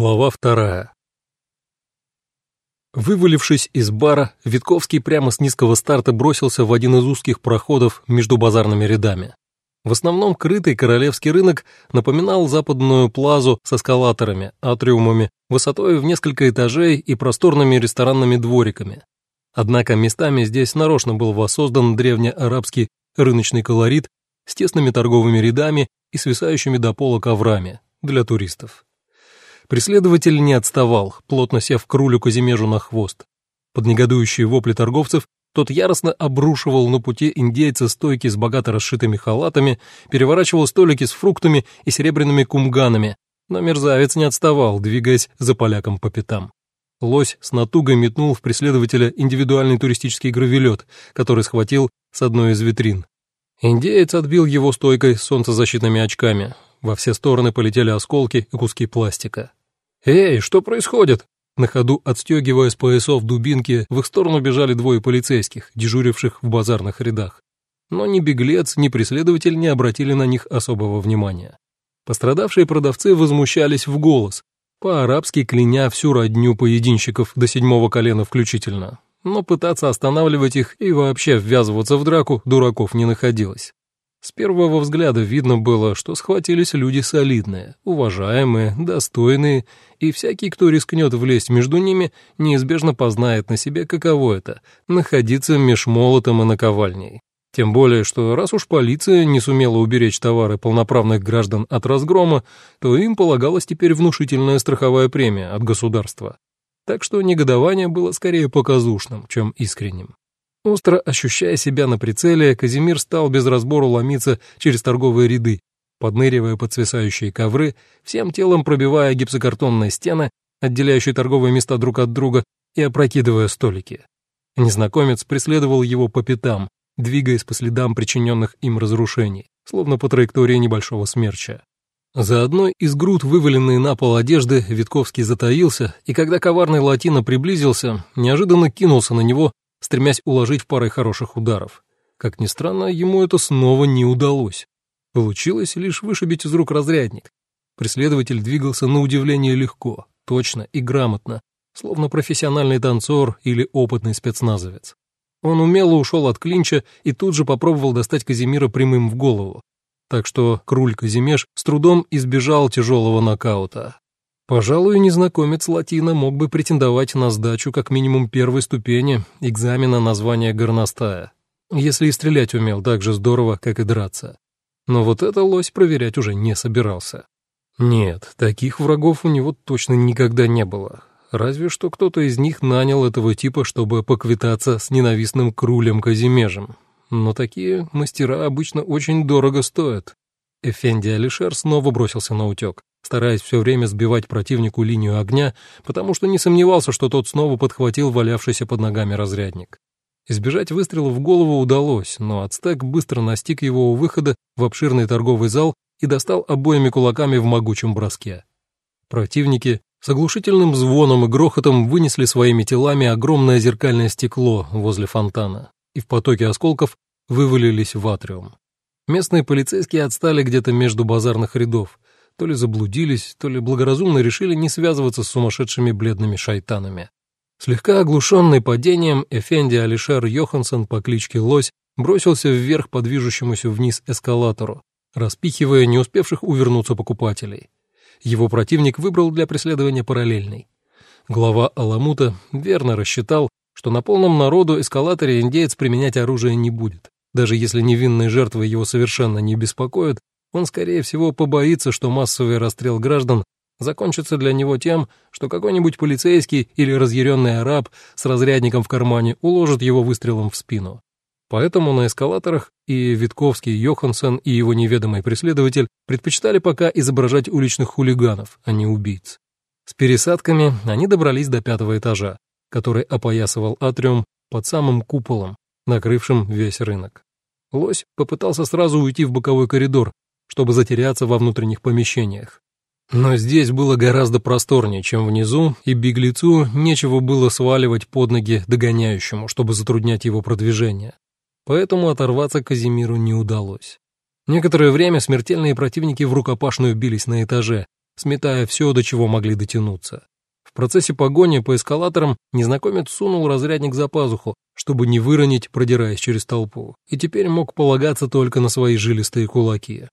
Глава вторая. Вывалившись из бара, Витковский прямо с низкого старта бросился в один из узких проходов между базарными рядами. В основном крытый королевский рынок напоминал западную плазу с эскалаторами, атриумами, высотой в несколько этажей и просторными ресторанными двориками. Однако местами здесь нарочно был воссоздан древнеарабский рыночный колорит с тесными торговыми рядами и свисающими до пола коврами для туристов. Преследователь не отставал, плотно сев к рулю Казимежу на хвост. Под негодующие вопли торговцев тот яростно обрушивал на пути индейца стойки с богато расшитыми халатами, переворачивал столики с фруктами и серебряными кумганами, но мерзавец не отставал, двигаясь за поляком по пятам. Лось с натугой метнул в преследователя индивидуальный туристический гравелет, который схватил с одной из витрин. Индеец отбил его стойкой солнцезащитными очками. Во все стороны полетели осколки и куски пластика. «Эй, что происходит?» На ходу, отстегивая с поясов дубинки, в их сторону бежали двое полицейских, дежуривших в базарных рядах. Но ни беглец, ни преследователь не обратили на них особого внимания. Пострадавшие продавцы возмущались в голос, по-арабски кляня всю родню поединщиков до седьмого колена включительно. Но пытаться останавливать их и вообще ввязываться в драку дураков не находилось. С первого взгляда видно было, что схватились люди солидные, уважаемые, достойные, и всякий, кто рискнет влезть между ними, неизбежно познает на себе, каково это — находиться меж молотом и наковальней. Тем более, что раз уж полиция не сумела уберечь товары полноправных граждан от разгрома, то им полагалась теперь внушительная страховая премия от государства. Так что негодование было скорее показушным, чем искренним. Остро ощущая себя на прицеле, Казимир стал без разбору ломиться через торговые ряды, подныривая под свисающие ковры, всем телом пробивая гипсокартонные стены, отделяющие торговые места друг от друга, и опрокидывая столики. Незнакомец преследовал его по пятам, двигаясь по следам причиненных им разрушений, словно по траектории небольшого смерча. За одной из груд, вываленной на пол одежды, Витковский затаился, и когда коварный латино приблизился, неожиданно кинулся на него, стремясь уложить парой хороших ударов. Как ни странно, ему это снова не удалось. Получилось лишь вышибить из рук разрядник. Преследователь двигался на удивление легко, точно и грамотно, словно профессиональный танцор или опытный спецназовец. Он умело ушел от клинча и тут же попробовал достать Казимира прямым в голову. Так что Круль Казимеш с трудом избежал тяжелого нокаута. Пожалуй, незнакомец Латина мог бы претендовать на сдачу как минимум первой ступени экзамена на звание горностая, если и стрелять умел так же здорово, как и драться. Но вот это лось проверять уже не собирался. Нет, таких врагов у него точно никогда не было. Разве что кто-то из них нанял этого типа, чтобы поквитаться с ненавистным крулем Казимежем. Но такие мастера обычно очень дорого стоят. Эфенди Алишер снова бросился на утек стараясь все время сбивать противнику линию огня, потому что не сомневался, что тот снова подхватил валявшийся под ногами разрядник. Избежать выстрела в голову удалось, но ацтек быстро настиг его у выхода в обширный торговый зал и достал обоими кулаками в могучем броске. Противники с оглушительным звоном и грохотом вынесли своими телами огромное зеркальное стекло возле фонтана и в потоке осколков вывалились в атриум. Местные полицейские отстали где-то между базарных рядов, то ли заблудились, то ли благоразумно решили не связываться с сумасшедшими бледными шайтанами. Слегка оглушенный падением, Эфенди Алишер Йоханссон по кличке Лось бросился вверх по движущемуся вниз эскалатору, распихивая не успевших увернуться покупателей. Его противник выбрал для преследования параллельный. Глава Аламута верно рассчитал, что на полном народу эскалаторе индеец применять оружие не будет. Даже если невинные жертвы его совершенно не беспокоят, он, скорее всего, побоится, что массовый расстрел граждан закончится для него тем, что какой-нибудь полицейский или разъяренный араб с разрядником в кармане уложит его выстрелом в спину. Поэтому на эскалаторах и Витковский, Йоханссон и его неведомый преследователь предпочитали пока изображать уличных хулиганов, а не убийц. С пересадками они добрались до пятого этажа, который опоясывал атриум под самым куполом, накрывшим весь рынок. Лось попытался сразу уйти в боковой коридор, чтобы затеряться во внутренних помещениях. Но здесь было гораздо просторнее, чем внизу, и беглецу нечего было сваливать под ноги догоняющему, чтобы затруднять его продвижение. Поэтому оторваться Казимиру не удалось. Некоторое время смертельные противники в рукопашную бились на этаже, сметая все, до чего могли дотянуться. В процессе погони по эскалаторам незнакомец сунул разрядник за пазуху, чтобы не выронить, продираясь через толпу, и теперь мог полагаться только на свои жилистые кулаки.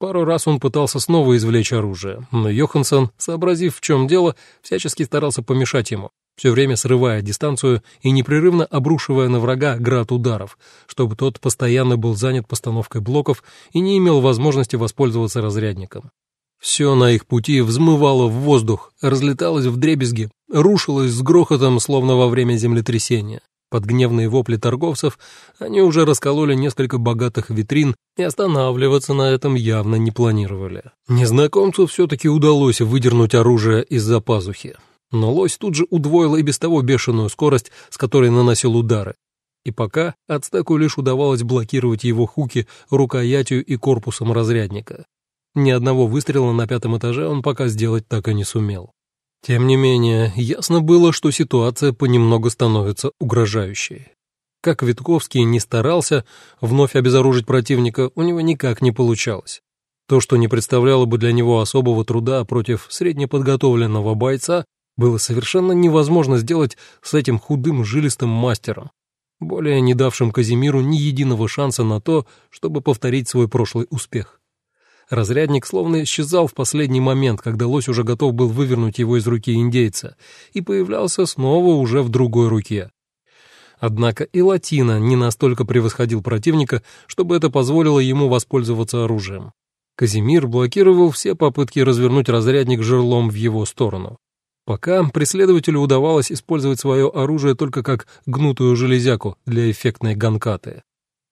Пару раз он пытался снова извлечь оружие, но Йоханссон, сообразив, в чем дело, всячески старался помешать ему, все время срывая дистанцию и непрерывно обрушивая на врага град ударов, чтобы тот постоянно был занят постановкой блоков и не имел возможности воспользоваться разрядником. Все на их пути взмывало в воздух, разлеталось в дребезги, рушилось с грохотом, словно во время землетрясения. Под гневные вопли торговцев они уже раскололи несколько богатых витрин и останавливаться на этом явно не планировали. Незнакомцу все-таки удалось выдернуть оружие из-за пазухи. Но лось тут же удвоил и без того бешеную скорость, с которой наносил удары. И пока ацтеку лишь удавалось блокировать его хуки рукоятью и корпусом разрядника. Ни одного выстрела на пятом этаже он пока сделать так и не сумел. Тем не менее, ясно было, что ситуация понемногу становится угрожающей. Как Витковский не старался вновь обезоружить противника, у него никак не получалось. То, что не представляло бы для него особого труда против среднеподготовленного бойца, было совершенно невозможно сделать с этим худым жилистым мастером, более не давшим Казимиру ни единого шанса на то, чтобы повторить свой прошлый успех. Разрядник словно исчезал в последний момент, когда лось уже готов был вывернуть его из руки индейца, и появлялся снова уже в другой руке. Однако и Латина не настолько превосходил противника, чтобы это позволило ему воспользоваться оружием. Казимир блокировал все попытки развернуть разрядник жерлом в его сторону. Пока преследователю удавалось использовать свое оружие только как гнутую железяку для эффектной ганкаты.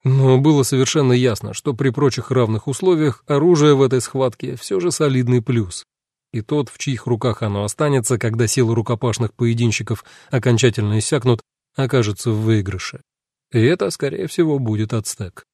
Но было совершенно ясно, что при прочих равных условиях оружие в этой схватке все же солидный плюс. И тот, в чьих руках оно останется, когда силы рукопашных поединщиков окончательно иссякнут, окажется в выигрыше. И это, скорее всего, будет ацтек.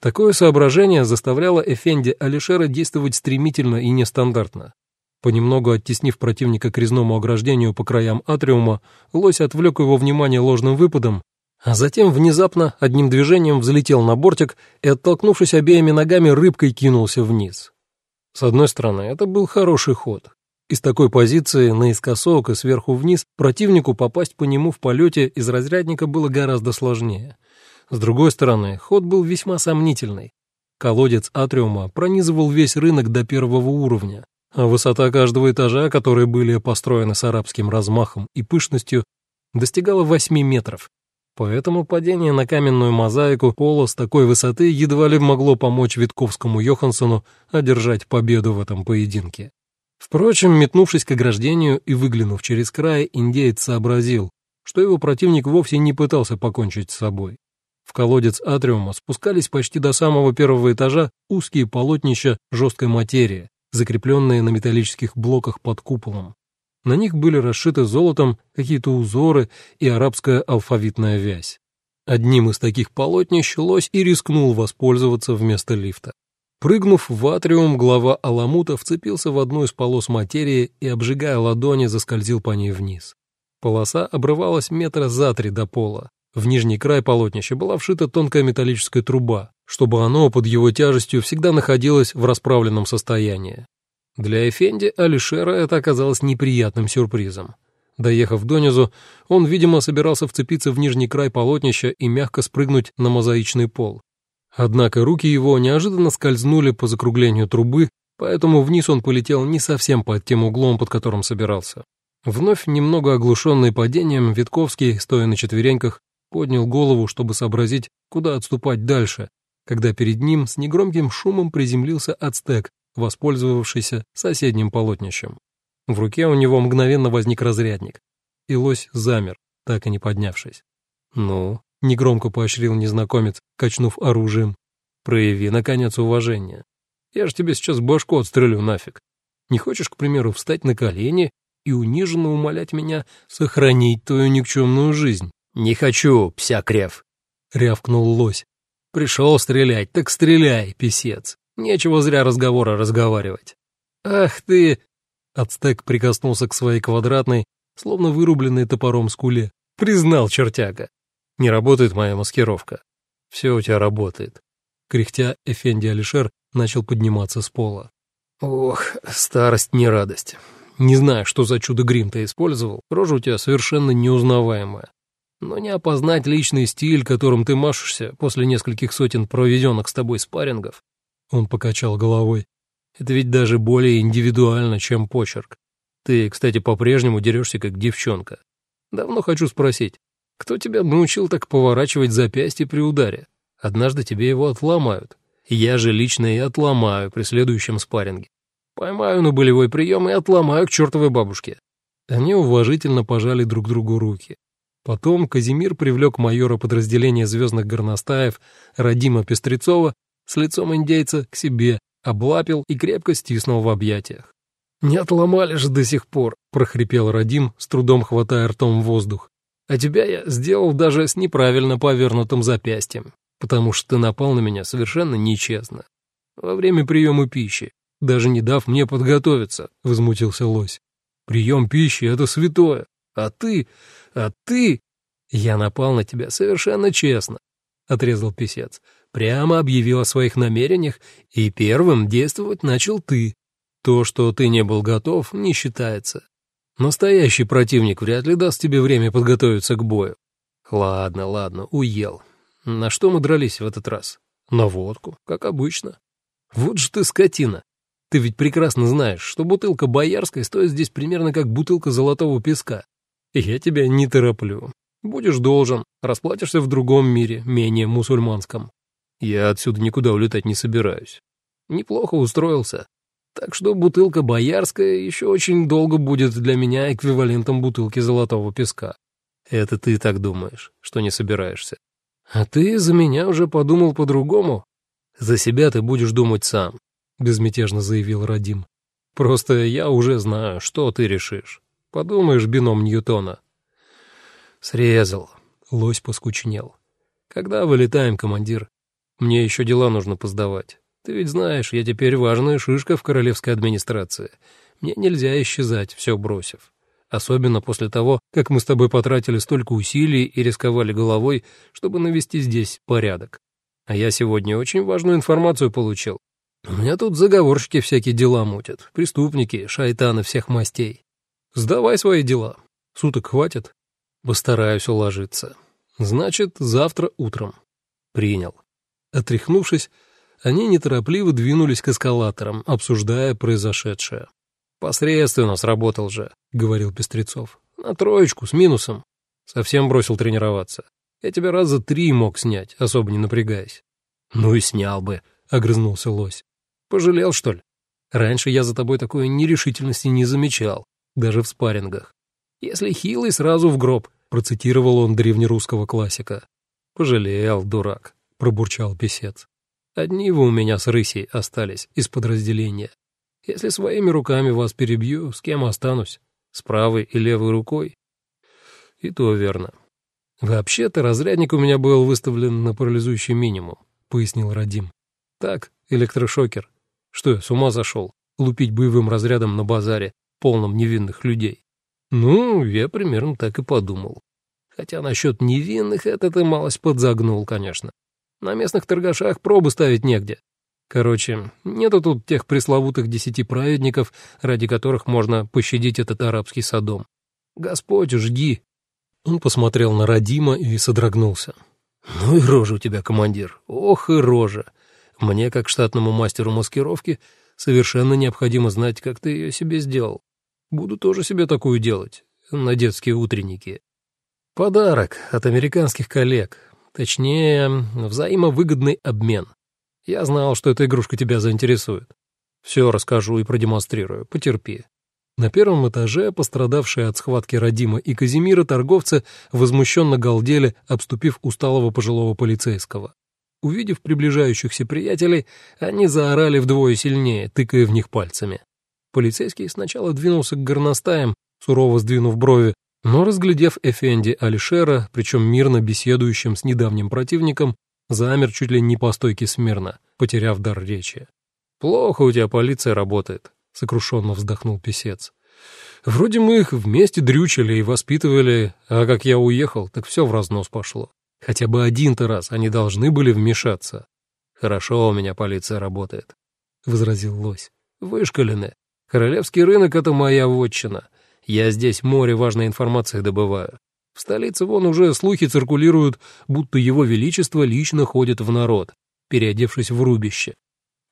Такое соображение заставляло Эфенди Алишера действовать стремительно и нестандартно. Понемногу оттеснив противника к резному ограждению по краям атриума, лось отвлек его внимание ложным выпадом, а затем внезапно одним движением взлетел на бортик и, оттолкнувшись обеими ногами, рыбкой кинулся вниз. С одной стороны, это был хороший ход. Из такой позиции, наискосок и сверху вниз, противнику попасть по нему в полете из разрядника было гораздо сложнее. С другой стороны, ход был весьма сомнительный. Колодец атриума пронизывал весь рынок до первого уровня, а высота каждого этажа, которые были построены с арабским размахом и пышностью, достигала 8 метров. Поэтому падение на каменную мозаику пола с такой высоты едва ли могло помочь Витковскому Йоханссону одержать победу в этом поединке. Впрочем, метнувшись к ограждению и выглянув через край, индеец сообразил, что его противник вовсе не пытался покончить с собой. В колодец атриума спускались почти до самого первого этажа узкие полотнища жесткой материи, закрепленные на металлических блоках под куполом. На них были расшиты золотом какие-то узоры и арабская алфавитная вязь. Одним из таких полотнищ лось и рискнул воспользоваться вместо лифта. Прыгнув в атриум, глава Аламута вцепился в одну из полос материи и, обжигая ладони, заскользил по ней вниз. Полоса обрывалась метра за три до пола. В нижний край полотнища была вшита тонкая металлическая труба, чтобы оно под его тяжестью всегда находилось в расправленном состоянии. Для Эфенди Алишера это оказалось неприятным сюрпризом. Доехав донизу, он, видимо, собирался вцепиться в нижний край полотнища и мягко спрыгнуть на мозаичный пол. Однако руки его неожиданно скользнули по закруглению трубы, поэтому вниз он полетел не совсем под тем углом, под которым собирался. Вновь немного оглушенный падением, Витковский, стоя на четвереньках, поднял голову, чтобы сообразить, куда отступать дальше, когда перед ним с негромким шумом приземлился ацтек, воспользовавшийся соседним полотнищем. В руке у него мгновенно возник разрядник, и лось замер, так и не поднявшись. «Ну», — негромко поощрил незнакомец, качнув оружием, — «прояви, наконец, уважение. Я ж тебе сейчас башку отстрелю нафиг. Не хочешь, к примеру, встать на колени и униженно умолять меня сохранить твою никчемную жизнь?» «Не хочу, псякрев», — рявкнул лось. «Пришел стрелять, так стреляй, писец. Нечего зря разговора разговаривать. Ах ты! Ацтек прикоснулся к своей квадратной, словно вырубленной топором скуле. Признал чертяка. Не работает моя маскировка. Все у тебя работает. Кряхтя, Эфенди Алишер начал подниматься с пола. Ох, старость не радость. Не знаю, что за чудо-грим ты использовал, рожа у тебя совершенно неузнаваемая. Но не опознать личный стиль, которым ты машешься после нескольких сотен проведенных с тобой спаррингов. Он покачал головой. Это ведь даже более индивидуально, чем почерк. Ты, кстати, по-прежнему дерешься как девчонка. Давно хочу спросить, кто тебя научил так поворачивать запястье при ударе? Однажды тебе его отломают. Я же лично и отломаю при следующем спарринге. Поймаю на болевой прием и отломаю к чертовой бабушке». Они уважительно пожали друг другу руки. Потом Казимир привлек майора подразделения звездных горностаев Радима Пестрецова с лицом индейца к себе, облапил и крепко стиснул в объятиях. «Не отломали же до сих пор», — прохрипел Радим, с трудом хватая ртом воздух. «А тебя я сделал даже с неправильно повернутым запястьем, потому что ты напал на меня совершенно нечестно. Во время приема пищи, даже не дав мне подготовиться», — возмутился лось. «Прием пищи — это святое, а ты, а ты...» «Я напал на тебя совершенно честно», — отрезал писец. «Прямо объявил о своих намерениях, и первым действовать начал ты. То, что ты не был готов, не считается. Настоящий противник вряд ли даст тебе время подготовиться к бою. Ладно, ладно, уел. На что мы дрались в этот раз? На водку, как обычно. Вот же ты скотина. Ты ведь прекрасно знаешь, что бутылка боярской стоит здесь примерно как бутылка золотого песка. Я тебя не тороплю. Будешь должен, расплатишься в другом мире, менее мусульманском. Я отсюда никуда улетать не собираюсь. Неплохо устроился. Так что бутылка боярская еще очень долго будет для меня эквивалентом бутылки золотого песка. Это ты так думаешь, что не собираешься. А ты за меня уже подумал по-другому. За себя ты будешь думать сам, безмятежно заявил Радим. Просто я уже знаю, что ты решишь. Подумаешь, бином Ньютона. Срезал. Лось поскучнел. Когда вылетаем, командир? Мне еще дела нужно поздавать. Ты ведь знаешь, я теперь важная шишка в королевской администрации. Мне нельзя исчезать, все бросив. Особенно после того, как мы с тобой потратили столько усилий и рисковали головой, чтобы навести здесь порядок. А я сегодня очень важную информацию получил. У меня тут заговорщики всякие дела мутят, преступники, шайтаны всех мастей. Сдавай свои дела. Суток хватит? Постараюсь уложиться. Значит, завтра утром. Принял. Отряхнувшись, они неторопливо двинулись к эскалаторам, обсуждая произошедшее. «Посредственно сработал же», — говорил Пестрецов. «На троечку, с минусом. Совсем бросил тренироваться. Я тебя раза три мог снять, особо не напрягаясь». «Ну и снял бы», — огрызнулся лось. «Пожалел, что ли? Раньше я за тобой такой нерешительности не замечал даже в спаррингах. «Если хилый, сразу в гроб», — процитировал он древнерусского классика. «Пожалел, дурак», — пробурчал писец. «Одни вы у меня с рысей остались из подразделения. Если своими руками вас перебью, с кем останусь? С правой и левой рукой?» «И то верно». «Вообще-то разрядник у меня был выставлен на парализующий минимум», — пояснил Радим. «Так, электрошокер. Что я, с ума зашел? Лупить боевым разрядом на базаре, полном невинных людей. Ну, я примерно так и подумал. Хотя насчет невинных это ты малость подзагнул, конечно. На местных торгашах пробы ставить негде. Короче, нету тут тех пресловутых десяти праведников, ради которых можно пощадить этот арабский садом. Господь, жги!» Он посмотрел на Радима и содрогнулся. «Ну и рожа у тебя, командир, ох и рожа! Мне, как штатному мастеру маскировки, совершенно необходимо знать, как ты ее себе сделал. Буду тоже себе такую делать, на детские утренники. Подарок от американских коллег. Точнее, взаимовыгодный обмен. Я знал, что эта игрушка тебя заинтересует. Все расскажу и продемонстрирую, потерпи. На первом этаже пострадавшие от схватки Родима и Казимира торговцы возмущенно галдели, обступив усталого пожилого полицейского. Увидев приближающихся приятелей, они заорали вдвое сильнее, тыкая в них пальцами. Полицейский сначала двинулся к горностаям, сурово сдвинув брови, но, разглядев Эфенди Алишера, причем мирно беседующим с недавним противником, замер чуть ли не по стойке смирно, потеряв дар речи. «Плохо у тебя полиция работает», — сокрушенно вздохнул писец. «Вроде мы их вместе дрючили и воспитывали, а как я уехал, так все в разнос пошло. Хотя бы один-то раз они должны были вмешаться». «Хорошо у меня полиция работает», — возразил лось. Вышкалены. Королевский рынок — это моя вотчина. Я здесь море важной информации добываю. В столице вон уже слухи циркулируют, будто его величество лично ходит в народ, переодевшись в рубище.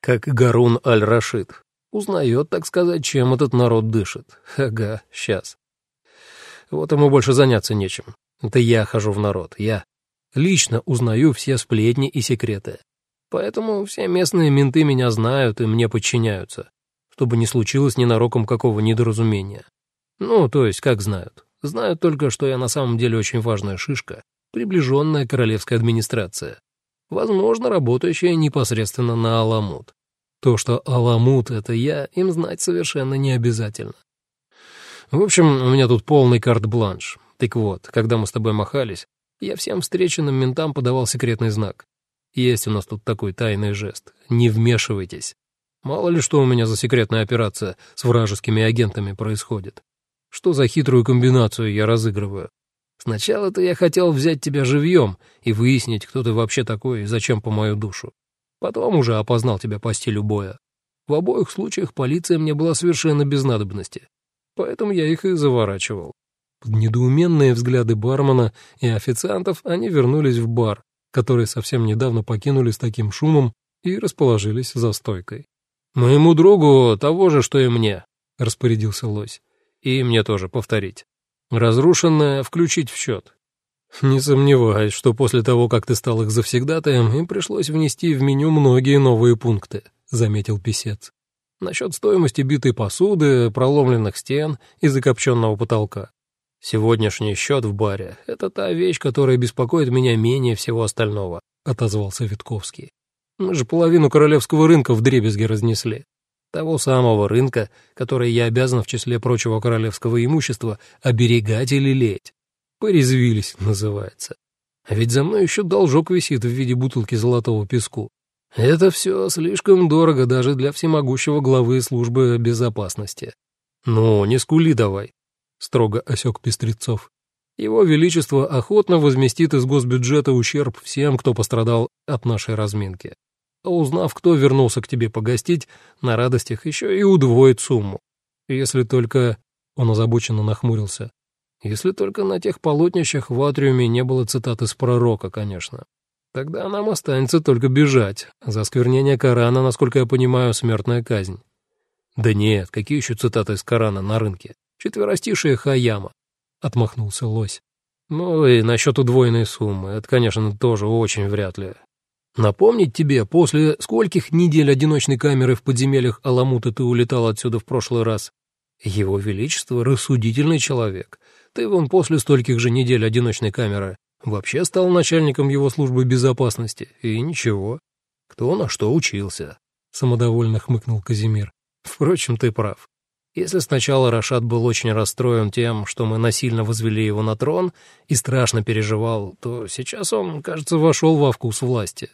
Как Гарун Аль-Рашид. Узнает, так сказать, чем этот народ дышит. Ага, сейчас. Вот ему больше заняться нечем. Это я хожу в народ, я. Лично узнаю все сплетни и секреты. Поэтому все местные менты меня знают и мне подчиняются, чтобы не случилось ненароком какого недоразумения. Ну, то есть, как знают. Знают только, что я на самом деле очень важная шишка, приближенная королевская администрация. Возможно, работающая непосредственно на Аламут. То, что Аламут — это я, им знать совершенно не обязательно. В общем, у меня тут полный карт-бланш. Так вот, когда мы с тобой махались, я всем встреченным ментам подавал секретный знак. Есть у нас тут такой тайный жест. Не вмешивайтесь. Мало ли что у меня за секретная операция с вражескими агентами происходит. Что за хитрую комбинацию я разыгрываю? Сначала-то я хотел взять тебя живьем и выяснить, кто ты вообще такой и зачем по мою душу. Потом уже опознал тебя по стилю боя. В обоих случаях полиция мне была совершенно без надобности, поэтому я их и заворачивал. Под недоуменные взгляды бармена и официантов они вернулись в бар, который совсем недавно покинули с таким шумом и расположились за стойкой. «Моему другу того же, что и мне», — распорядился лось. И мне тоже повторить. Разрушенное включить в счет. Не сомневаюсь, что после того, как ты стал их завсегдатаем, им пришлось внести в меню многие новые пункты, заметил писец. Насчет стоимости битой посуды, проломленных стен и закопченного потолка. Сегодняшний счет в баре — это та вещь, которая беспокоит меня менее всего остального, — отозвался Витковский. Мы же половину королевского рынка в дребезги разнесли. Того самого рынка, который я обязан в числе прочего королевского имущества оберегать и лелеять. Порезвились, называется. А ведь за мной еще должок висит в виде бутылки золотого песку. Это все слишком дорого даже для всемогущего главы службы безопасности. Ну, не скули давай, — строго осек Пестрецов. Его Величество охотно возместит из госбюджета ущерб всем, кто пострадал от нашей разминки узнав, кто вернулся к тебе погостить, на радостях еще и удвоит сумму. Если только...» — он озабоченно нахмурился. «Если только на тех полотнищах в атриуме не было цитат из пророка, конечно. Тогда нам останется только бежать. За осквернение Корана, насколько я понимаю, смертная казнь». «Да нет, какие еще цитаты из Корана на рынке? Четверостишие Хаяма», — отмахнулся лось. «Ну и насчет удвоенной суммы, это, конечно, тоже очень вряд ли. Напомнить тебе, после скольких недель одиночной камеры в подземельях Аламута ты улетал отсюда в прошлый раз? Его Величество — рассудительный человек. Ты вон после стольких же недель одиночной камеры вообще стал начальником его службы безопасности, и ничего. Кто на что учился, — самодовольно хмыкнул Казимир. Впрочем, ты прав. Если сначала Рашад был очень расстроен тем, что мы насильно возвели его на трон и страшно переживал, то сейчас он, кажется, вошел во вкус власти.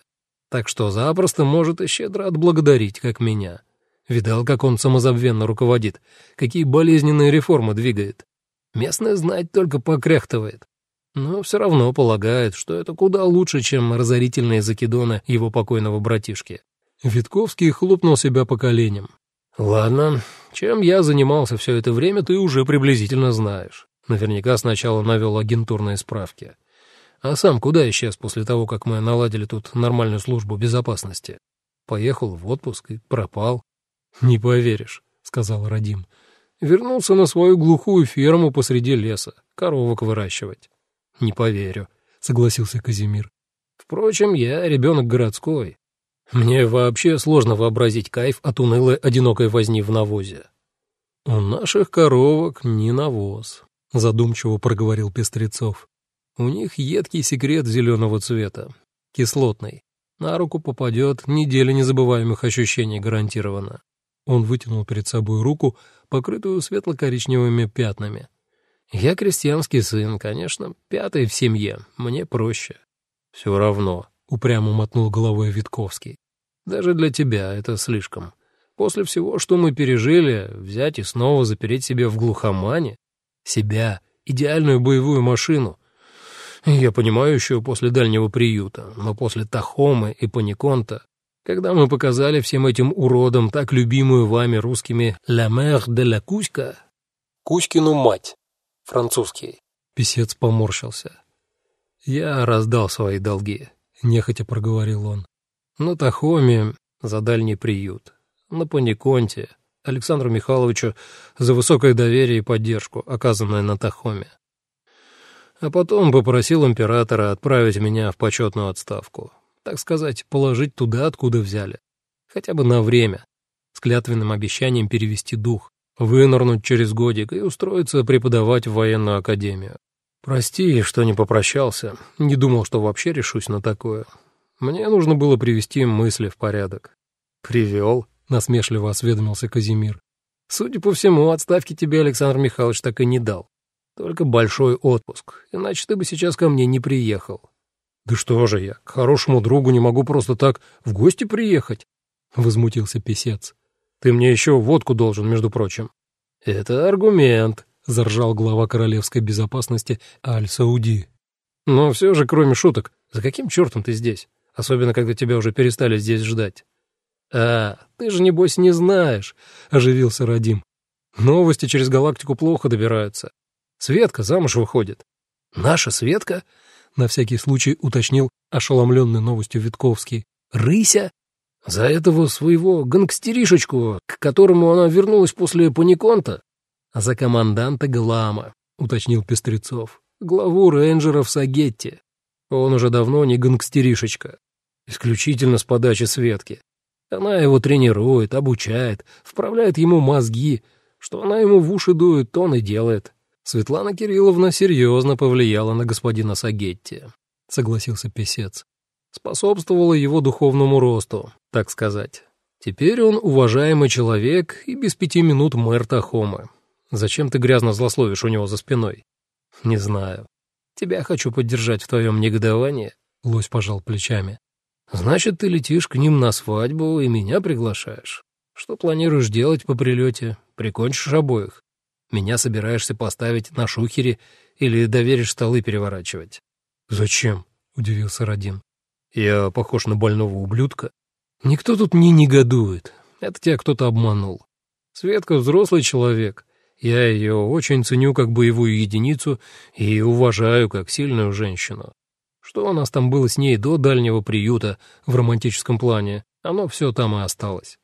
Так что запросто может и щедро отблагодарить, как меня. Видал, как он самозабвенно руководит, какие болезненные реформы двигает. Местная знать только покряхтывает. Но все равно полагает, что это куда лучше, чем разорительные закидоны его покойного братишки. Витковский хлопнул себя по коленям. «Ладно, чем я занимался все это время, ты уже приблизительно знаешь. Наверняка сначала навел агентурные справки. А сам куда исчез после того, как мы наладили тут нормальную службу безопасности? Поехал в отпуск и пропал. Не поверишь, сказал Радим. Вернулся на свою глухую ферму посреди леса, коровок выращивать. Не поверю, согласился Казимир. Впрочем, я ребенок городской. Мне вообще сложно вообразить кайф от унылой одинокой возни в навозе. У наших коровок не навоз, задумчиво проговорил Пестрецов. У них едкий секрет зеленого цвета, кислотный. На руку попадет, неделя незабываемых ощущений гарантирована. Он вытянул перед собой руку, покрытую светло-коричневыми пятнами. Я крестьянский сын, конечно, пятый в семье, мне проще. Все равно, упрямо мотнул головой Витковский. Даже для тебя это слишком. После всего, что мы пережили, взять и снова запереть себя в глухомане? Себя, идеальную боевую машину — я понимаю еще после дальнего приюта, но после Тахомы и Паниконта Когда мы показали всем этим уродам так любимую вами русскими «La mère de la Кузька», Кузькину мать, французский. Песец поморщился. Я раздал свои долги, нехотя проговорил он. На Тахоме за дальний приют, на Паниконте Александру Михайловичу за высокое доверие и поддержку, оказанное на Тахоме. А потом попросил императора отправить меня в почетную отставку. Так сказать, положить туда, откуда взяли. Хотя бы на время, с клятвенным обещанием перевести дух вынырнуть через годик и устроиться преподавать в военную академию. Прости, что не попрощался, не думал, что вообще решусь на такое. Мне нужно было привести мысли в порядок. Привел, насмешливо осведомился Казимир. Судя по всему, отставки тебе Александр Михайлович так и не дал. Только большой отпуск, иначе ты бы сейчас ко мне не приехал. Да что же я, к хорошему другу не могу просто так в гости приехать, возмутился писец. Ты мне еще водку должен, между прочим». «Это аргумент», — заржал глава королевской безопасности Аль-Сауди. «Но все же, кроме шуток, за каким чертом ты здесь? Особенно, когда тебя уже перестали здесь ждать». «А, ты же, небось, не знаешь», — оживился Радим. «Новости через галактику плохо добираются. Светка замуж выходит». «Наша Светка?» — на всякий случай уточнил ошеломленный новостью Витковский. «Рыся?» За этого своего гангстеришечку, к которому она вернулась после паниконта? А за команданта Глама, уточнил Пестрецов, главу рейнджеров Сагетти. Он уже давно не гангстеришечка, исключительно с подачи Светки. Она его тренирует, обучает, вправляет ему мозги. Что она ему в уши дует, то он и делает. Светлана Кирилловна серьезно повлияла на господина Сагетти, согласился писец способствовало его духовному росту, так сказать. Теперь он уважаемый человек и без пяти минут мэр Тахомы. Зачем ты грязно злословишь у него за спиной? Не знаю. Тебя хочу поддержать в твоем негодовании, — Лось пожал плечами. Значит, ты летишь к ним на свадьбу и меня приглашаешь. Что планируешь делать по прилете? Прикончишь обоих? Меня собираешься поставить на шухере или доверишь столы переворачивать? Зачем? — удивился Радин. Я похож на больного ублюдка? Никто тут не негодует. Это тебя кто-то обманул. Светка взрослый человек. Я ее очень ценю как боевую единицу и уважаю как сильную женщину. Что у нас там было с ней до дальнего приюта в романтическом плане, оно все там и осталось.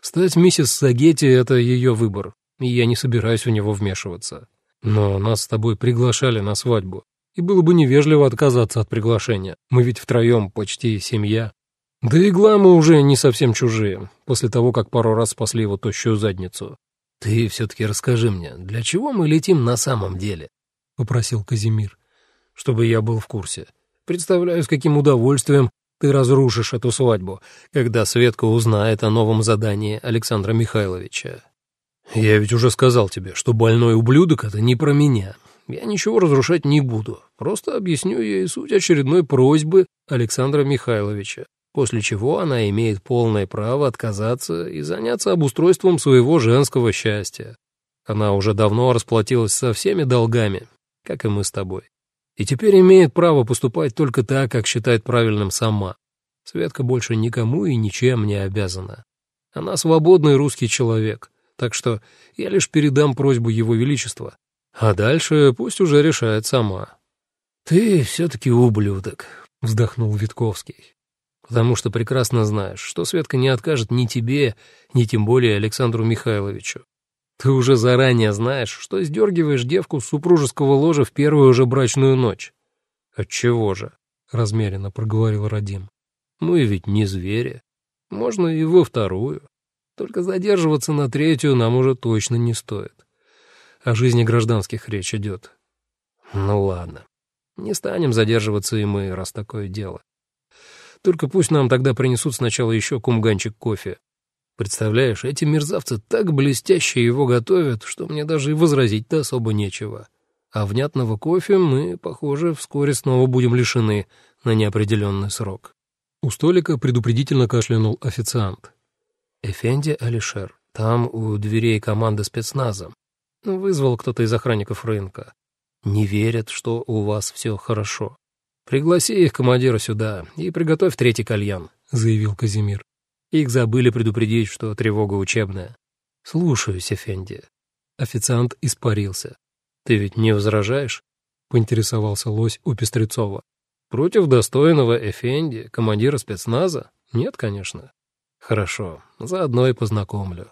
Стать миссис Сагетти — это ее выбор, и я не собираюсь в него вмешиваться. Но нас с тобой приглашали на свадьбу и было бы невежливо отказаться от приглашения. Мы ведь втроем почти семья. Да и гламы уже не совсем чужие, после того, как пару раз спасли его тощую задницу. «Ты все-таки расскажи мне, для чего мы летим на самом деле?» — попросил Казимир. «Чтобы я был в курсе. Представляю, с каким удовольствием ты разрушишь эту свадьбу, когда Светка узнает о новом задании Александра Михайловича. Я ведь уже сказал тебе, что больной ублюдок — это не про меня. Я ничего разрушать не буду, просто объясню ей суть очередной просьбы Александра Михайловича, после чего она имеет полное право отказаться и заняться обустройством своего женского счастья. Она уже давно расплатилась со всеми долгами, как и мы с тобой. И теперь имеет право поступать только так, как считает правильным сама. Светка больше никому и ничем не обязана. Она свободный русский человек, так что я лишь передам просьбу Его Величества а дальше пусть уже решает сама. «Ты все-таки ублюдок», — вздохнул Витковский. «Потому что прекрасно знаешь, что Светка не откажет ни тебе, ни тем более Александру Михайловичу. Ты уже заранее знаешь, что сдергиваешь девку с супружеского ложа в первую же брачную ночь». «Отчего же?» — размеренно проговорил Радим. «Мы ведь не звери. Можно и во вторую. Только задерживаться на третью нам уже точно не стоит о жизни гражданских речь идет. Ну ладно, не станем задерживаться и мы, раз такое дело. Только пусть нам тогда принесут сначала еще кумганчик кофе. Представляешь, эти мерзавцы так блестяще его готовят, что мне даже и возразить-то особо нечего. А внятного кофе мы, похоже, вскоре снова будем лишены на неопределенный срок. У столика предупредительно кашлянул официант. «Эфенди Алишер, там у дверей команда спецназа. Вызвал кто-то из охранников рынка. Не верят, что у вас все хорошо. Пригласи их командира сюда и приготовь третий кальян, заявил Казимир. Их забыли предупредить, что тревога учебная. Слушаюсь, Эфенди. Официант испарился. Ты ведь не возражаешь? Поинтересовался лось у Пестрецова. Против достойного Эфенди, командира спецназа? Нет, конечно. Хорошо, заодно и познакомлю.